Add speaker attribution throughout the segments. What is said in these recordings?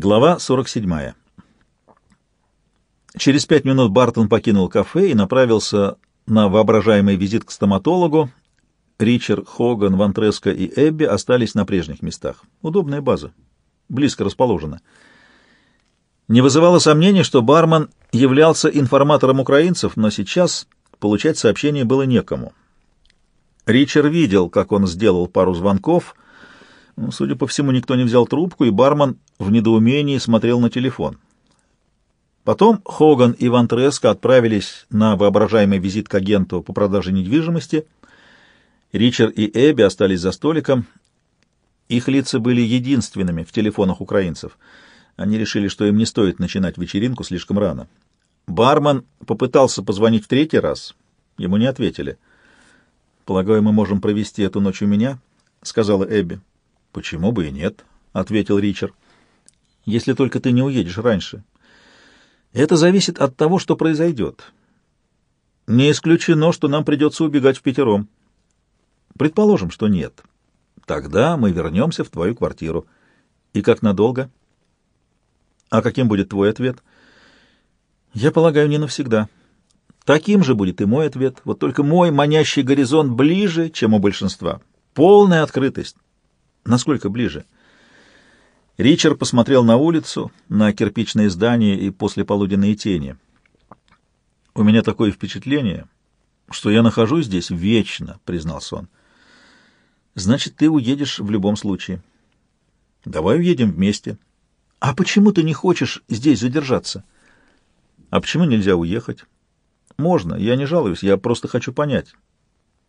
Speaker 1: Глава 47. Через пять минут Бартон покинул кафе и направился на воображаемый визит к стоматологу. Ричард, Хоган, Вантреско и Эбби остались на прежних местах. Удобная база. Близко расположена. Не вызывало сомнений, что бармен являлся информатором украинцев, но сейчас получать сообщение было некому. Ричард видел, как он сделал пару звонков — ну, судя по всему, никто не взял трубку, и бармен в недоумении смотрел на телефон. Потом Хоган и Ван Треско отправились на воображаемый визит к агенту по продаже недвижимости. Ричард и Эбби остались за столиком. Их лица были единственными в телефонах украинцев. Они решили, что им не стоит начинать вечеринку слишком рано. Бармен попытался позвонить в третий раз. Ему не ответили. «Полагаю, мы можем провести эту ночь у меня?» — сказала Эбби. «Почему бы и нет?» — ответил Ричард. «Если только ты не уедешь раньше. Это зависит от того, что произойдет. Не исключено, что нам придется убегать в пятером. Предположим, что нет. Тогда мы вернемся в твою квартиру. И как надолго? А каким будет твой ответ? Я полагаю, не навсегда. Таким же будет и мой ответ. Вот только мой манящий горизонт ближе, чем у большинства. Полная открытость. Насколько ближе? Ричард посмотрел на улицу, на кирпичные здания и послеполуденные тени. «У меня такое впечатление, что я нахожусь здесь вечно», — признался он. «Значит, ты уедешь в любом случае». «Давай уедем вместе». «А почему ты не хочешь здесь задержаться?» «А почему нельзя уехать?» «Можно, я не жалуюсь, я просто хочу понять».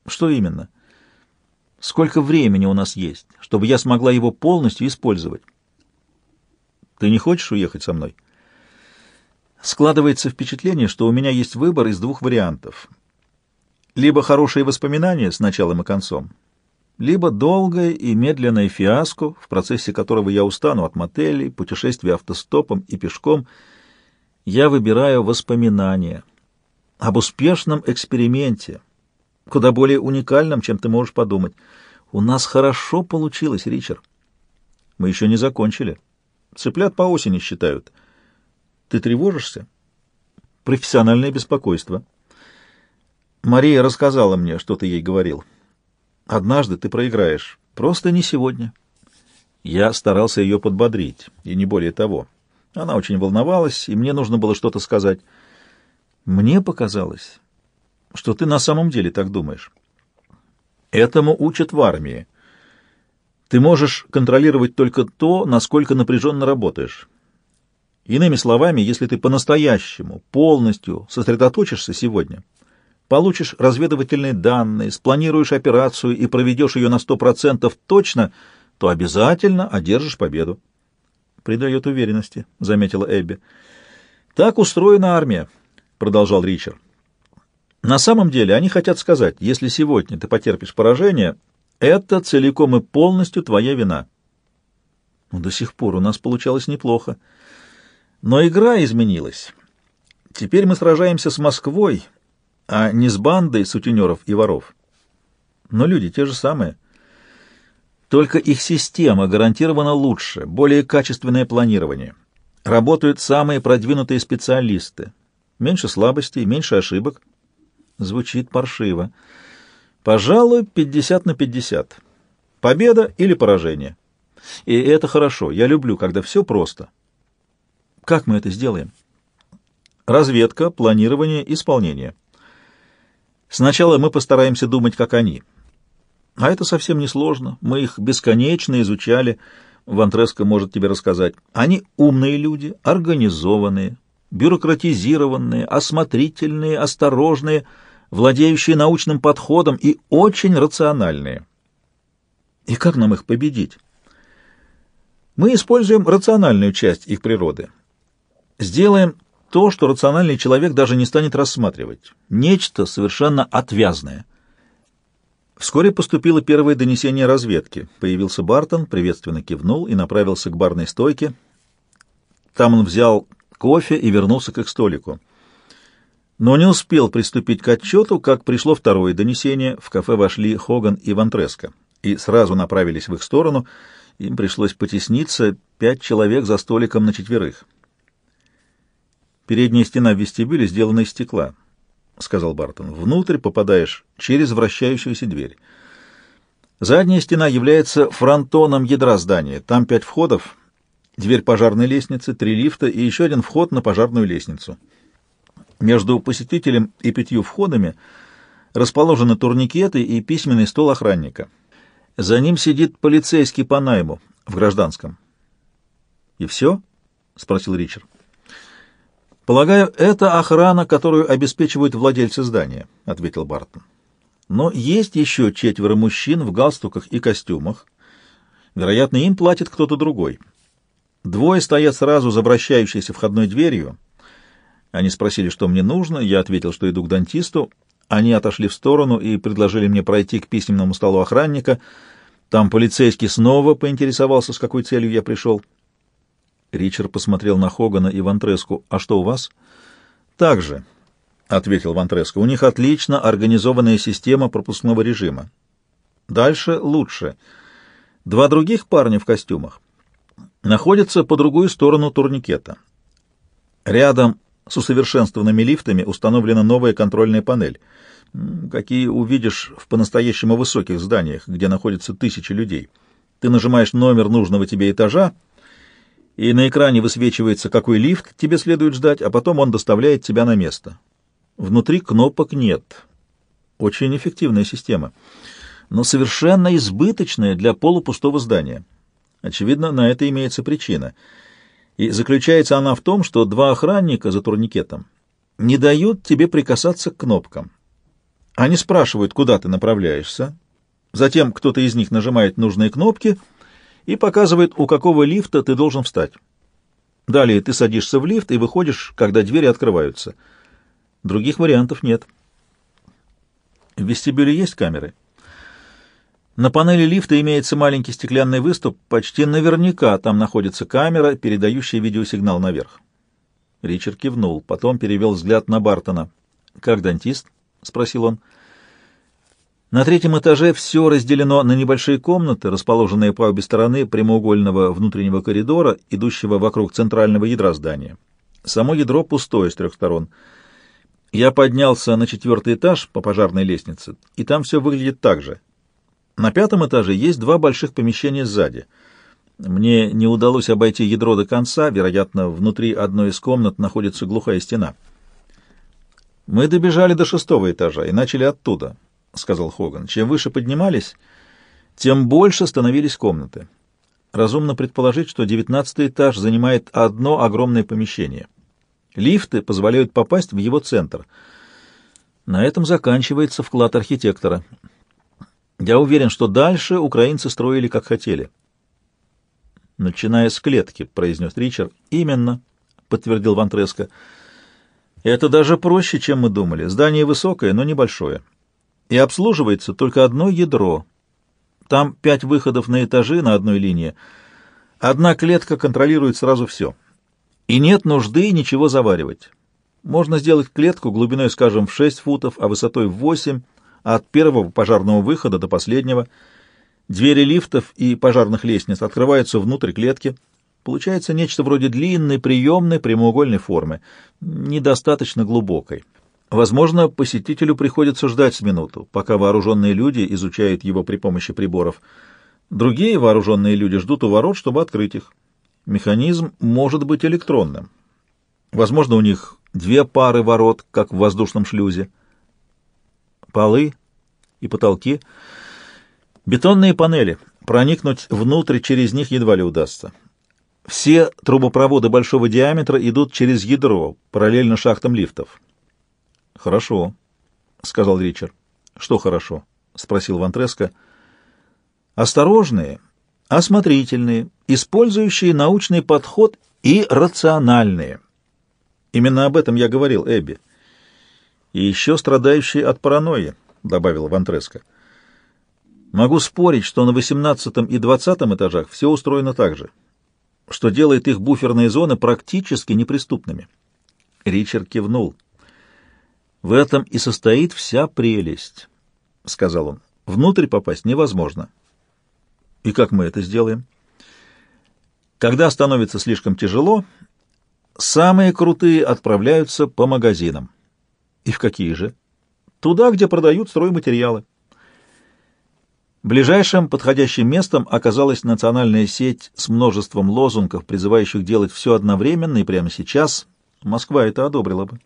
Speaker 1: «Что именно?» Сколько времени у нас есть, чтобы я смогла его полностью использовать? Ты не хочешь уехать со мной? Складывается впечатление, что у меня есть выбор из двух вариантов. Либо хорошие воспоминания с началом и концом, либо долгое и медленное фиаско, в процессе которого я устану от мотелей, путешествий автостопом и пешком. Я выбираю воспоминания об успешном эксперименте, куда более уникальным, чем ты можешь подумать. У нас хорошо получилось, Ричард. Мы еще не закончили. Цыплят по осени считают. Ты тревожишься? Профессиональное беспокойство. Мария рассказала мне, что ты ей говорил. Однажды ты проиграешь. Просто не сегодня. Я старался ее подбодрить, и не более того. Она очень волновалась, и мне нужно было что-то сказать. Мне показалось, что ты на самом деле так думаешь. Этому учат в армии. Ты можешь контролировать только то, насколько напряженно работаешь. Иными словами, если ты по-настоящему, полностью сосредоточишься сегодня, получишь разведывательные данные, спланируешь операцию и проведешь ее на сто процентов точно, то обязательно одержишь победу. Придает уверенности, — заметила Эбби. Так устроена армия, — продолжал Ричард. На самом деле они хотят сказать, если сегодня ты потерпишь поражение, это целиком и полностью твоя вина. Но до сих пор у нас получалось неплохо. Но игра изменилась. Теперь мы сражаемся с Москвой, а не с бандой сутенеров и воров. Но люди те же самые. Только их система гарантированно лучше, более качественное планирование. Работают самые продвинутые специалисты. Меньше слабостей, меньше ошибок — Звучит паршиво. Пожалуй, 50 на 50. Победа или поражение. И это хорошо. Я люблю, когда все просто. Как мы это сделаем? Разведка, планирование, исполнение. Сначала мы постараемся думать, как они. А это совсем не сложно. Мы их бесконечно изучали. Вантреско может тебе рассказать. Они умные люди, организованные, бюрократизированные, осмотрительные, осторожные, владеющие научным подходом и очень рациональные. И как нам их победить? Мы используем рациональную часть их природы. Сделаем то, что рациональный человек даже не станет рассматривать. Нечто совершенно отвязное. Вскоре поступило первое донесение разведки. Появился Бартон, приветственно кивнул и направился к барной стойке. Там он взял кофе и вернулся к их столику но не успел приступить к отчету, как пришло второе донесение. В кафе вошли Хоган и Вантреско и сразу направились в их сторону. Им пришлось потесниться пять человек за столиком на четверых. Передняя стена в вестибюле сделана из стекла, — сказал Бартон. Внутрь попадаешь через вращающуюся дверь. Задняя стена является фронтоном ядра здания. Там пять входов, дверь пожарной лестницы, три лифта и еще один вход на пожарную лестницу. Между посетителем и пятью входами расположены турникеты и письменный стол охранника. За ним сидит полицейский по найму в гражданском. — И все? — спросил Ричард. — Полагаю, это охрана, которую обеспечивают владельцы здания, — ответил Бартон. Но есть еще четверо мужчин в галстуках и костюмах. Вероятно, им платит кто-то другой. Двое стоят сразу за вращающейся входной дверью. Они спросили, что мне нужно. Я ответил, что иду к дантисту. Они отошли в сторону и предложили мне пройти к письменному столу охранника. Там полицейский снова поинтересовался, с какой целью я пришел. Ричард посмотрел на Хогана и Вантреску. «А что у вас?» «Так же», — ответил Вантреско. «У них отлично организованная система пропускного режима. Дальше лучше. Два других парня в костюмах находятся по другую сторону турникета. Рядом с усовершенствованными лифтами установлена новая контрольная панель, какие увидишь в по-настоящему высоких зданиях, где находятся тысячи людей. Ты нажимаешь номер нужного тебе этажа, и на экране высвечивается, какой лифт тебе следует ждать, а потом он доставляет тебя на место. Внутри кнопок нет. Очень эффективная система, но совершенно избыточная для полупустого здания. Очевидно, на это имеется причина. И заключается она в том, что два охранника за турникетом не дают тебе прикасаться к кнопкам. Они спрашивают, куда ты направляешься. Затем кто-то из них нажимает нужные кнопки и показывает, у какого лифта ты должен встать. Далее ты садишься в лифт и выходишь, когда двери открываются — Других вариантов нет. В вестибюле есть камеры? На панели лифта имеется маленький стеклянный выступ. Почти наверняка там находится камера, передающая видеосигнал наверх. Ричард кивнул, потом перевел взгляд на Бартона. «Как дантист?» — спросил он. На третьем этаже все разделено на небольшие комнаты, расположенные по обе стороны прямоугольного внутреннего коридора, идущего вокруг центрального ядра здания. Само ядро пустое с трех сторон — я поднялся на четвертый этаж по пожарной лестнице, и там все выглядит так же. На пятом этаже есть два больших помещения сзади. Мне не удалось обойти ядро до конца, вероятно, внутри одной из комнат находится глухая стена. «Мы добежали до шестого этажа и начали оттуда», — сказал Хоган. «Чем выше поднимались, тем больше становились комнаты. Разумно предположить, что девятнадцатый этаж занимает одно огромное помещение». Лифты позволяют попасть в его центр. На этом заканчивается вклад архитектора. Я уверен, что дальше украинцы строили как хотели. «Начиная с клетки», — произнес Ричард. «Именно», — подтвердил Вантреско. «Это даже проще, чем мы думали. Здание высокое, но небольшое. И обслуживается только одно ядро. Там пять выходов на этажи на одной линии. Одна клетка контролирует сразу все» и нет нужды ничего заваривать. Можно сделать клетку глубиной, скажем, в 6 футов, а высотой в 8, от первого пожарного выхода до последнего. Двери лифтов и пожарных лестниц открываются внутрь клетки. Получается нечто вроде длинной приемной прямоугольной формы, недостаточно глубокой. Возможно, посетителю приходится ждать с минуту, пока вооруженные люди изучают его при помощи приборов. Другие вооруженные люди ждут у ворот, чтобы открыть их. Механизм может быть электронным. Возможно, у них две пары ворот, как в воздушном шлюзе. Полы и потолки. Бетонные панели. Проникнуть внутрь через них едва ли удастся. Все трубопроводы большого диаметра идут через ядро, параллельно шахтам лифтов. «Хорошо», — сказал Ричард. «Что хорошо?» — спросил Вантреско. «Осторожные осмотрительные, использующие научный подход и рациональные. Именно об этом я говорил Эбби. И еще страдающие от паранойи, добавил Вантреско. Могу спорить, что на 18 и 20 этажах все устроено так же, что делает их буферные зоны практически неприступными. Ричард кивнул. В этом и состоит вся прелесть, сказал он. Внутрь попасть невозможно. И как мы это сделаем? Когда становится слишком тяжело, самые крутые отправляются по магазинам. И в какие же? Туда, где продают стройматериалы. Ближайшим подходящим местом оказалась национальная сеть с множеством лозунгов, призывающих делать все одновременно и прямо сейчас. Москва это одобрила бы.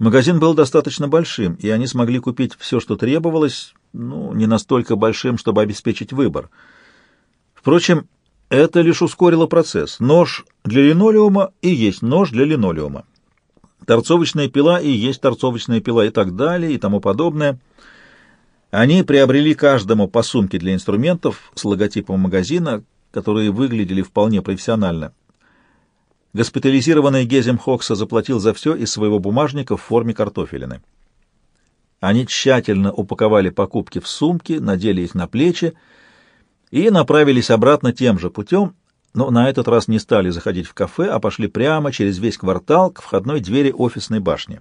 Speaker 1: Магазин был достаточно большим, и они смогли купить все, что требовалось, ну, не настолько большим, чтобы обеспечить выбор. Впрочем, это лишь ускорило процесс. Нож для линолеума и есть нож для линолеума. Торцовочная пила и есть торцовочная пила и так далее и тому подобное. Они приобрели каждому по сумке для инструментов с логотипом магазина, которые выглядели вполне профессионально. Госпитализированный Гезем Хокса заплатил за все из своего бумажника в форме картофелины. Они тщательно упаковали покупки в сумки, надели их на плечи и направились обратно тем же путем, но на этот раз не стали заходить в кафе, а пошли прямо через весь квартал к входной двери офисной башни.